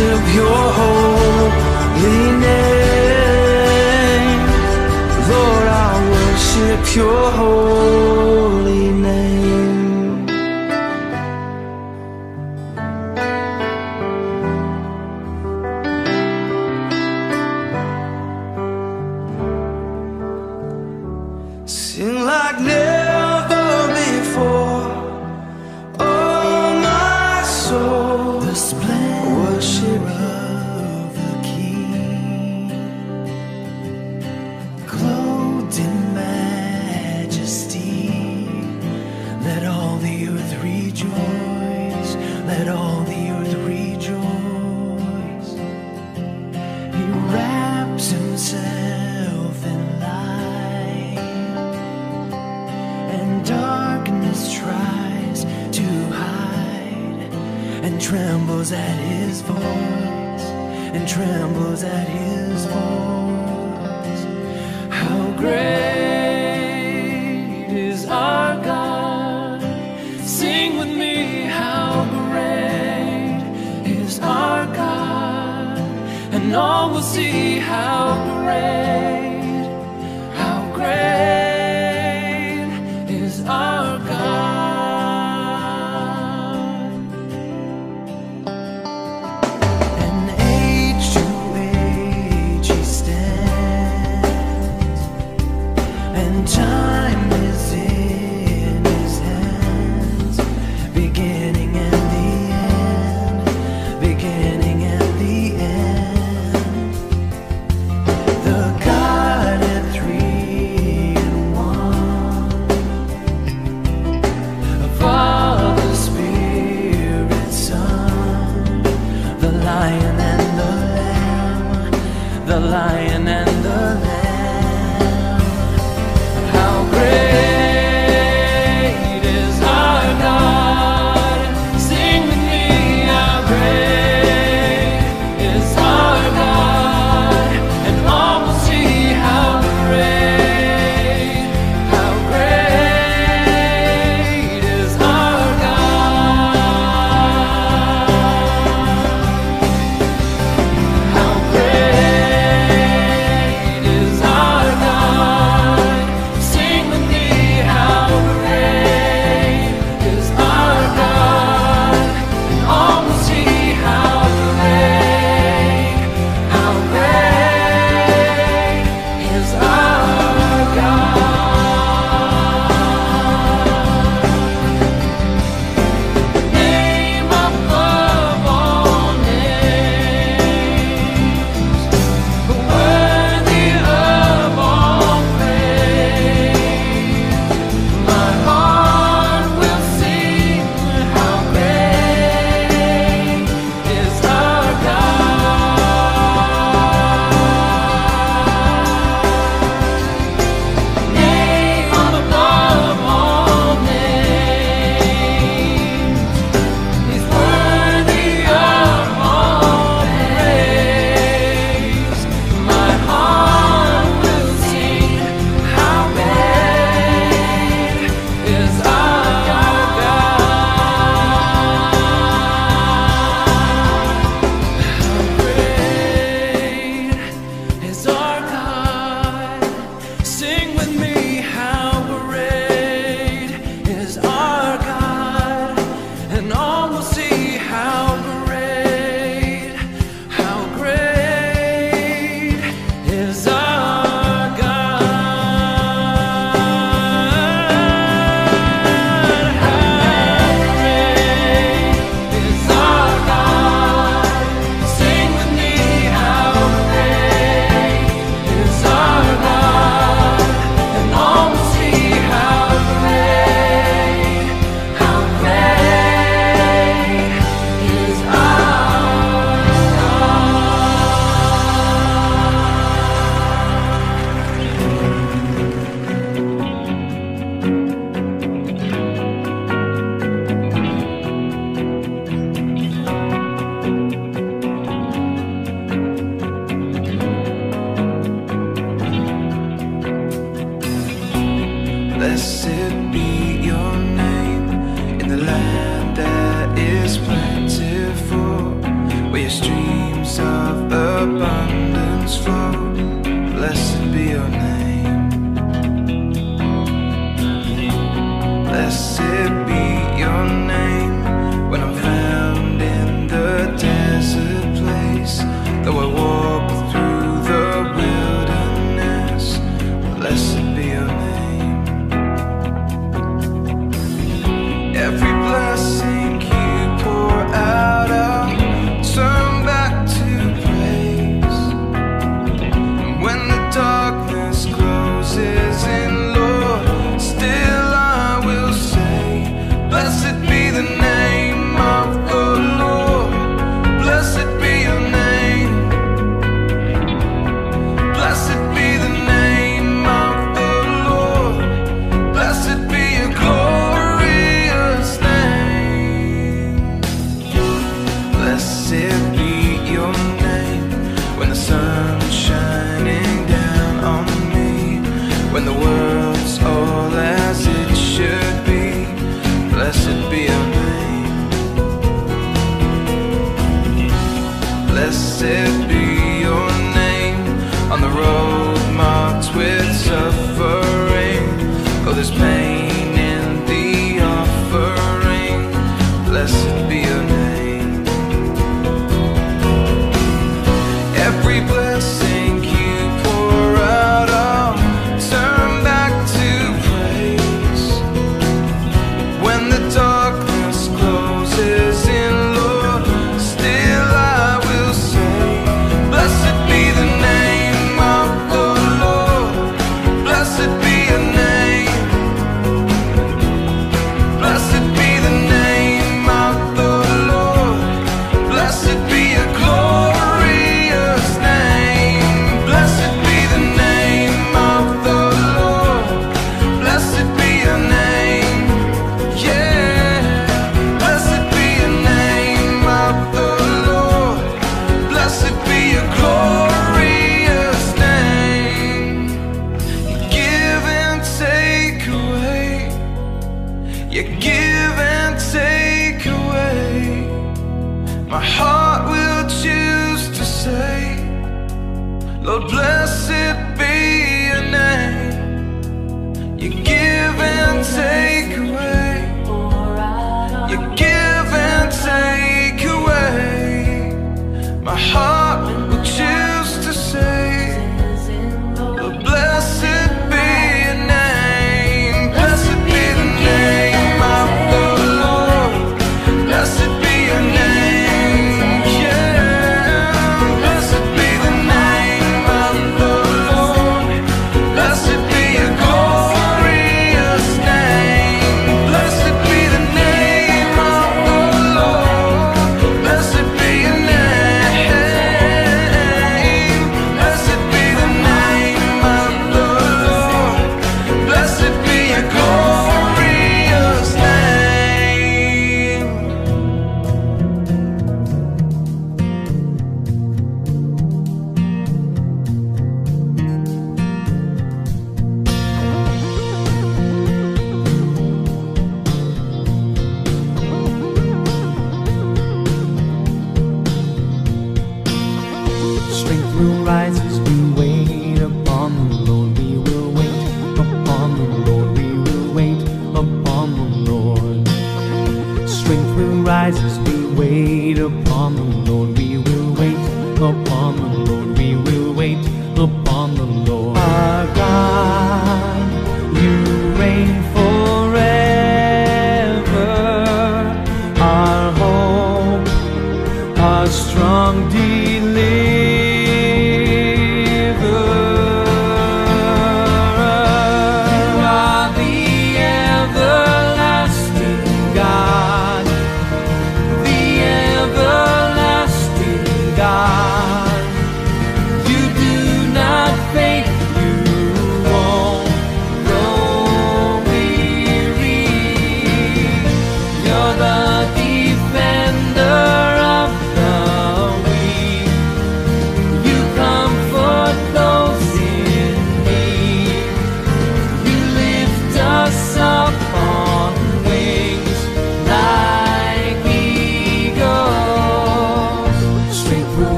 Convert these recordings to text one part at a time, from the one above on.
worship Your holy name. Lord, I worship Your holy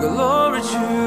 Glory to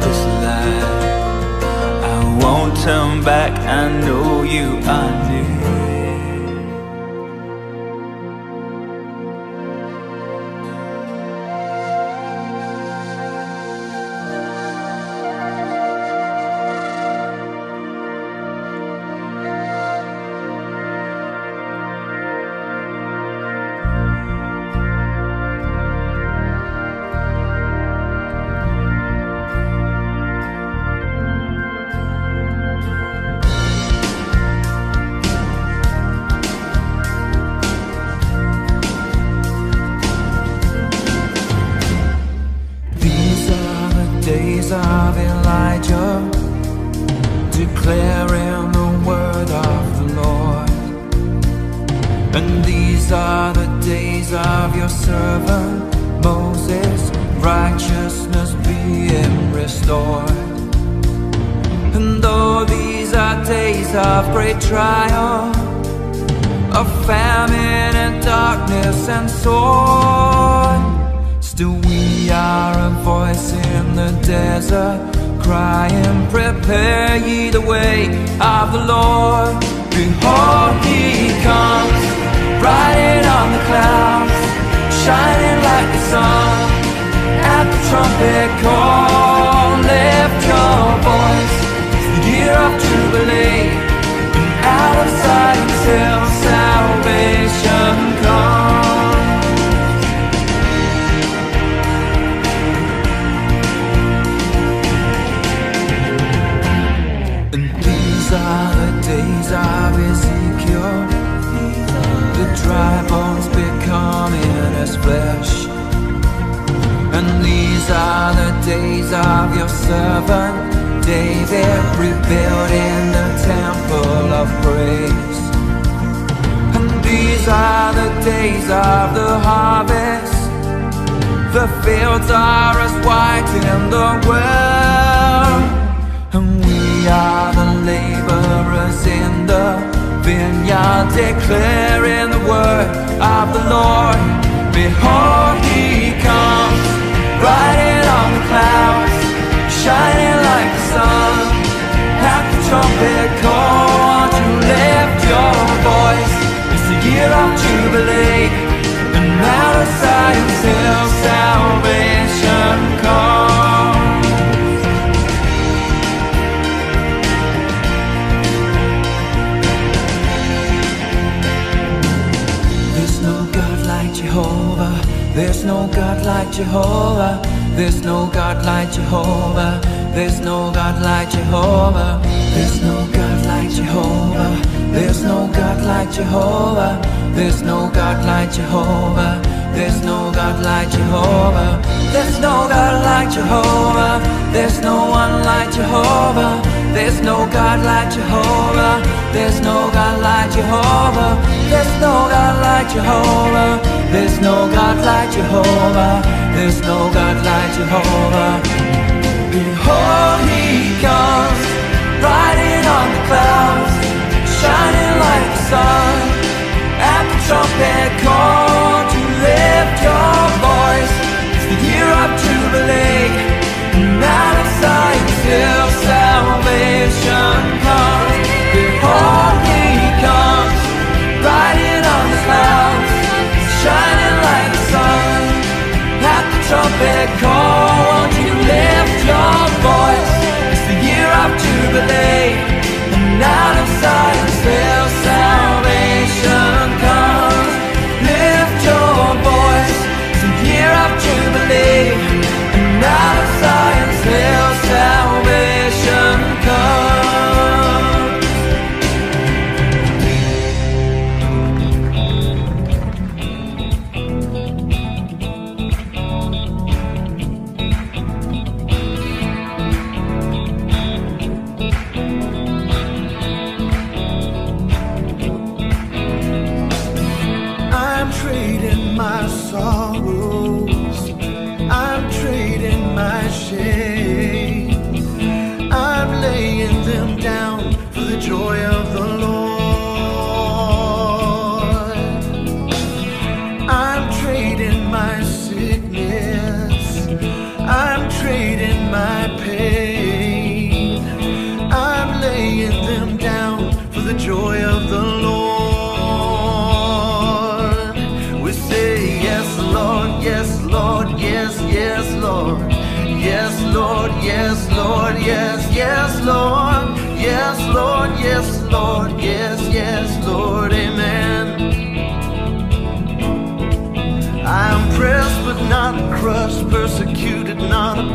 this life. I won't turn back, I know you are new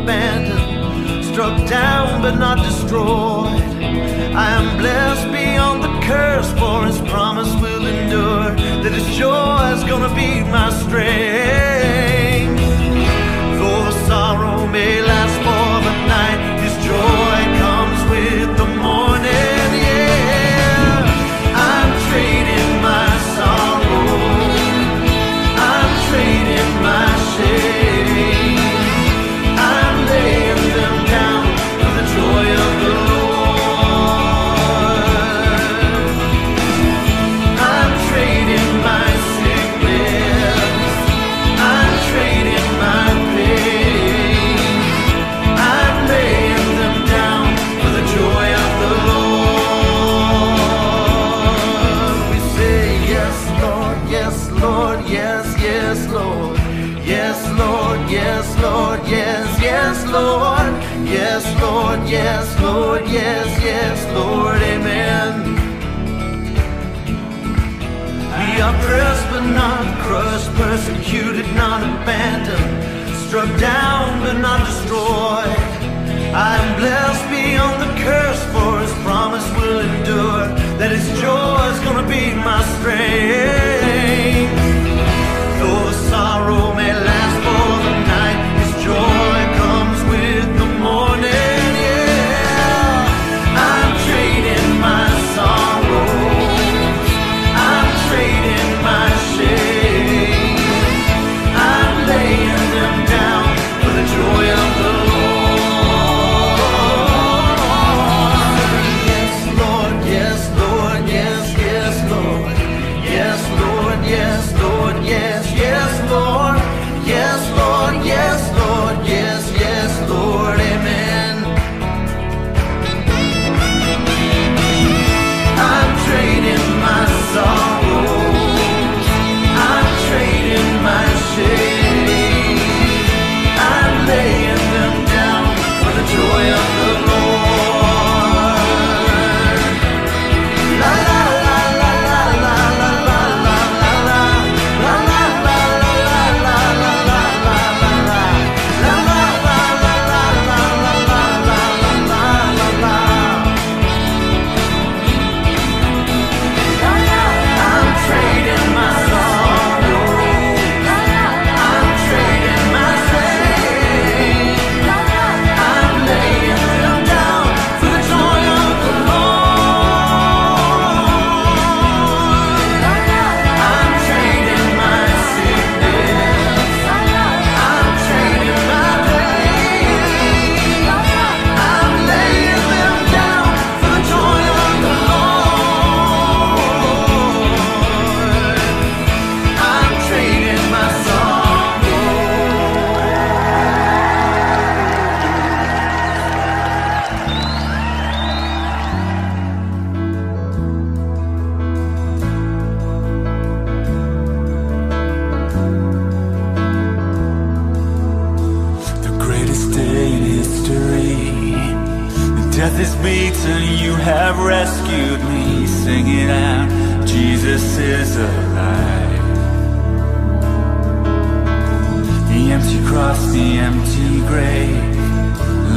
abandoned, struck down but not destroyed. I am blessed beyond the curse, for his promise will endure, that his joy is gonna be my strength. Though sorrow may Lord. Yes, Lord. Yes, Lord. Yes, yes, Lord. Amen. We are pressed but not crushed, persecuted, not abandoned, struck down but not destroyed. I am blessed beyond the curse, for His promise will endure. That His joy is gonna be my strength. Though the sorrow may last for the night, His joy. the empty grave.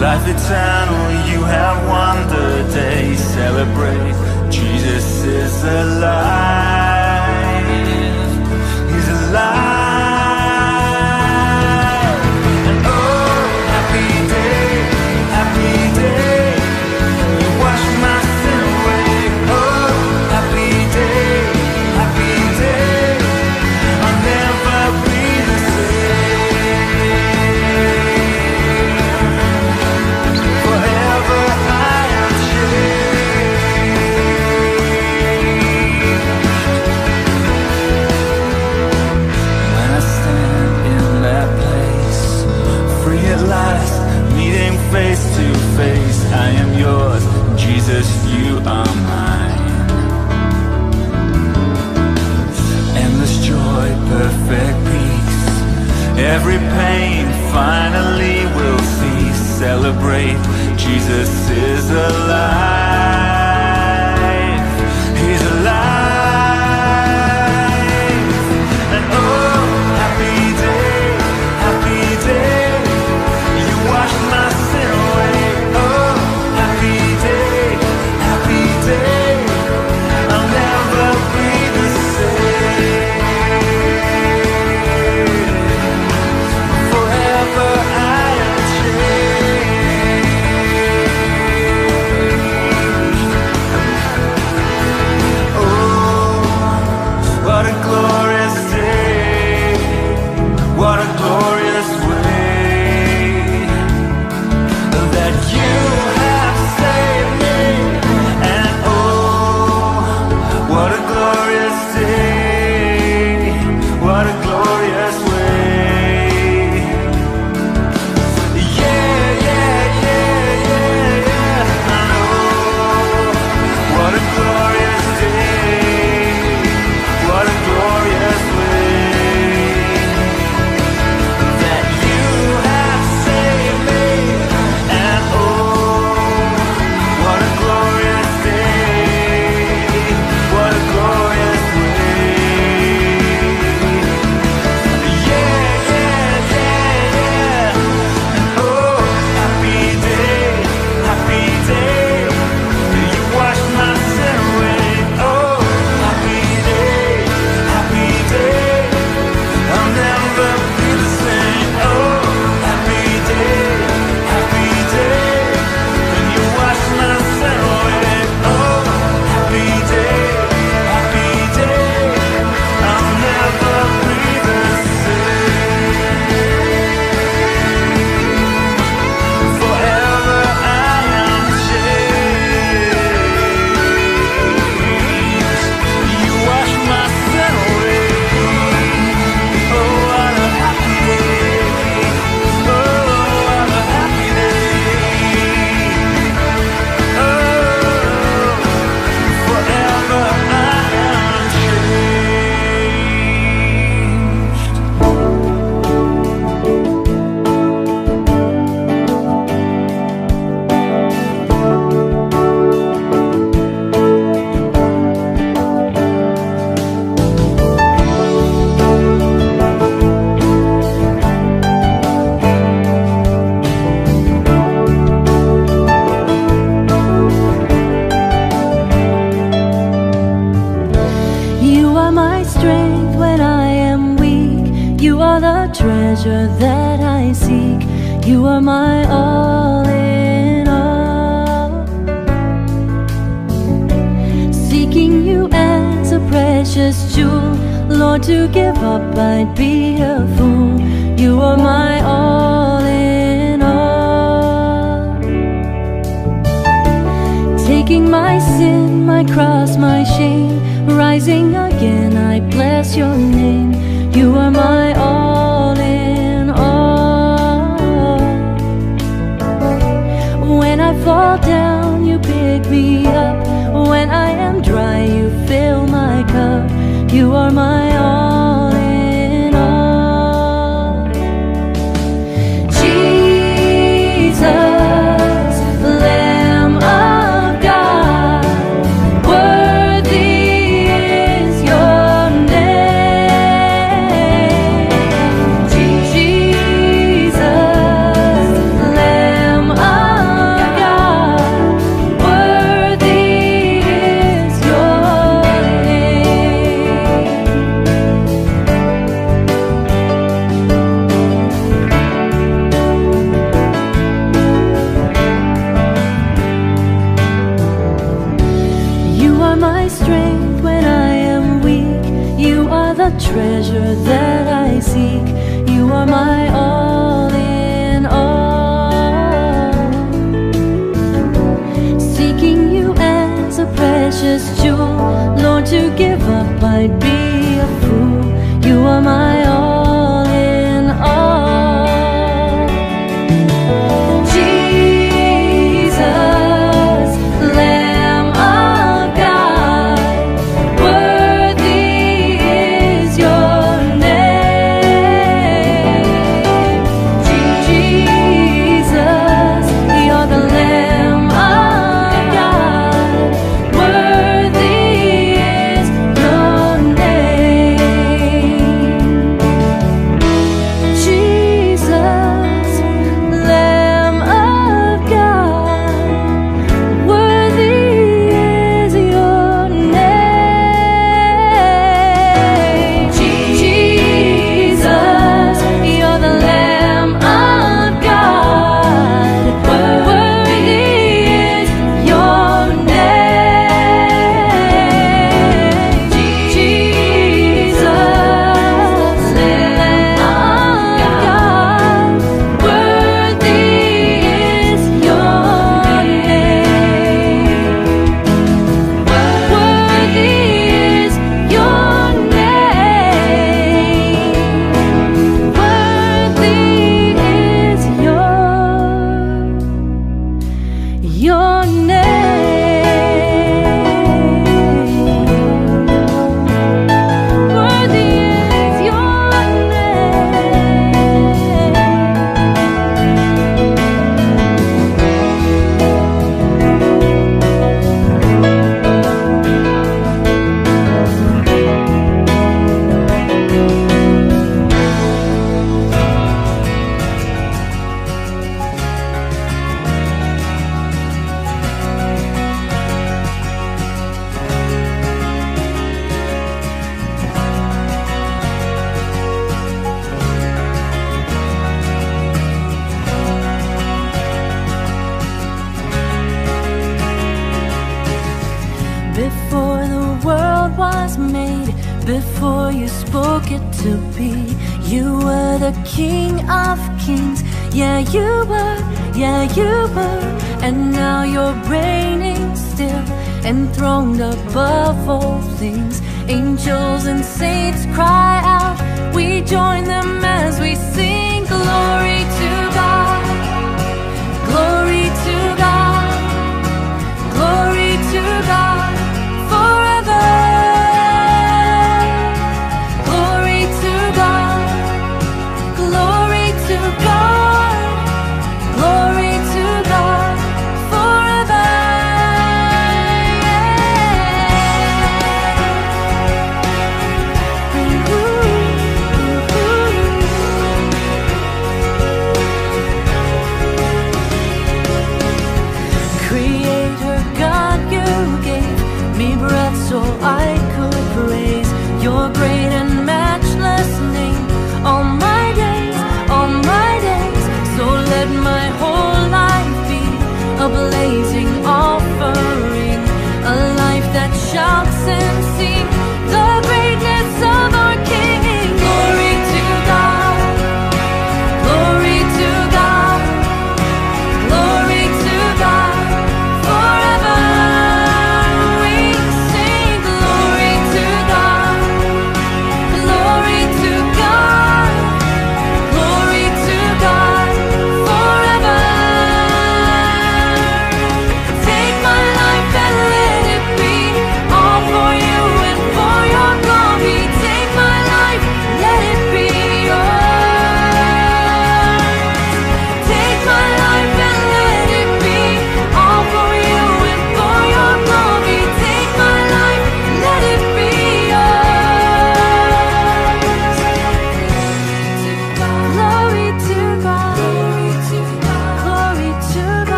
Life eternal, you have won the day. Celebrate, Jesus is alive. every pain finally will cease. Celebrate, Jesus is alive.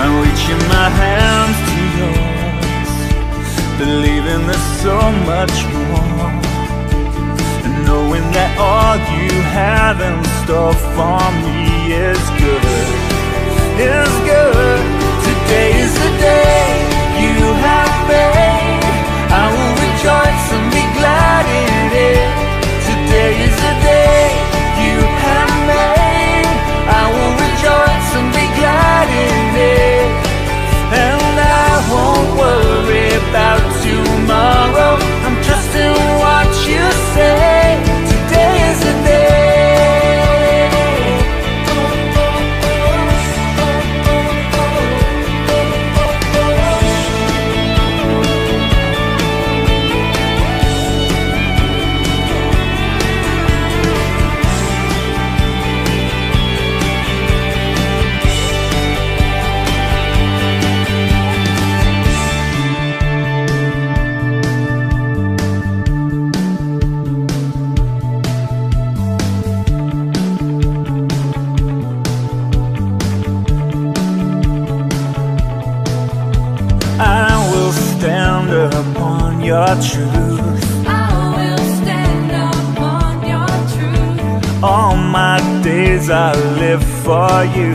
I'm reaching my hands to yours Believing there's so much more And knowing that all you have in store for me is good Is good. Today is the day. without days I live for you.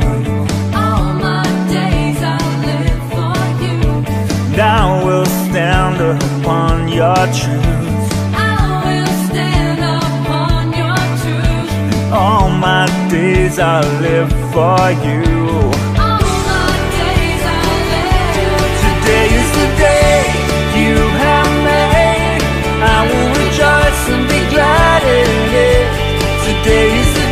All my days I live for you. Thou will stand upon your truth. I will stand upon your truth. All my days I live for you. Today is the day you have made. I will rejoice and be glad in it. Today is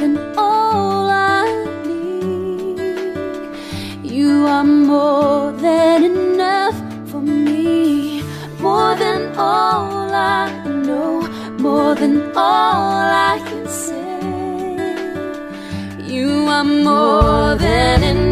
than all I need. You are more than enough for me, more than all I know, more than all I can say. You are more than enough.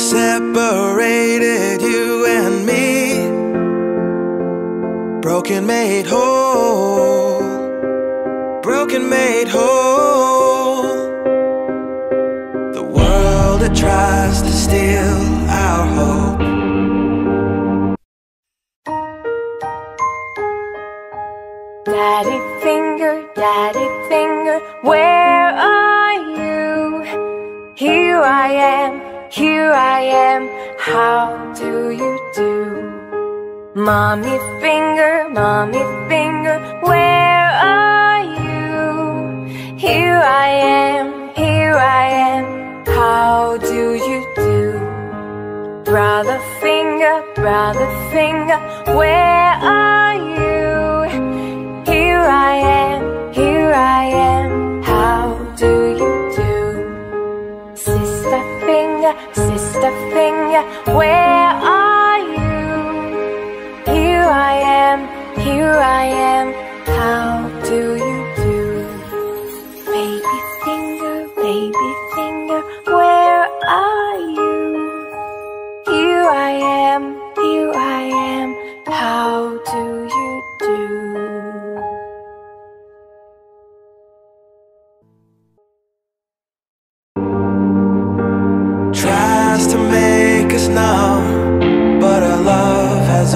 Separated you and me. Broken made whole. Broken made whole. The world that tries to steal our hope. Daddy finger, daddy finger, where are you? Here I am, here I am, how do you do? Mommy finger, mommy finger, where are you? Here I am, here I am, how do you do? Brother finger, brother finger, where are you? Here I am, here I am, finger, sister finger, where are you? Here I am, here I am, how do you Numb, but our love has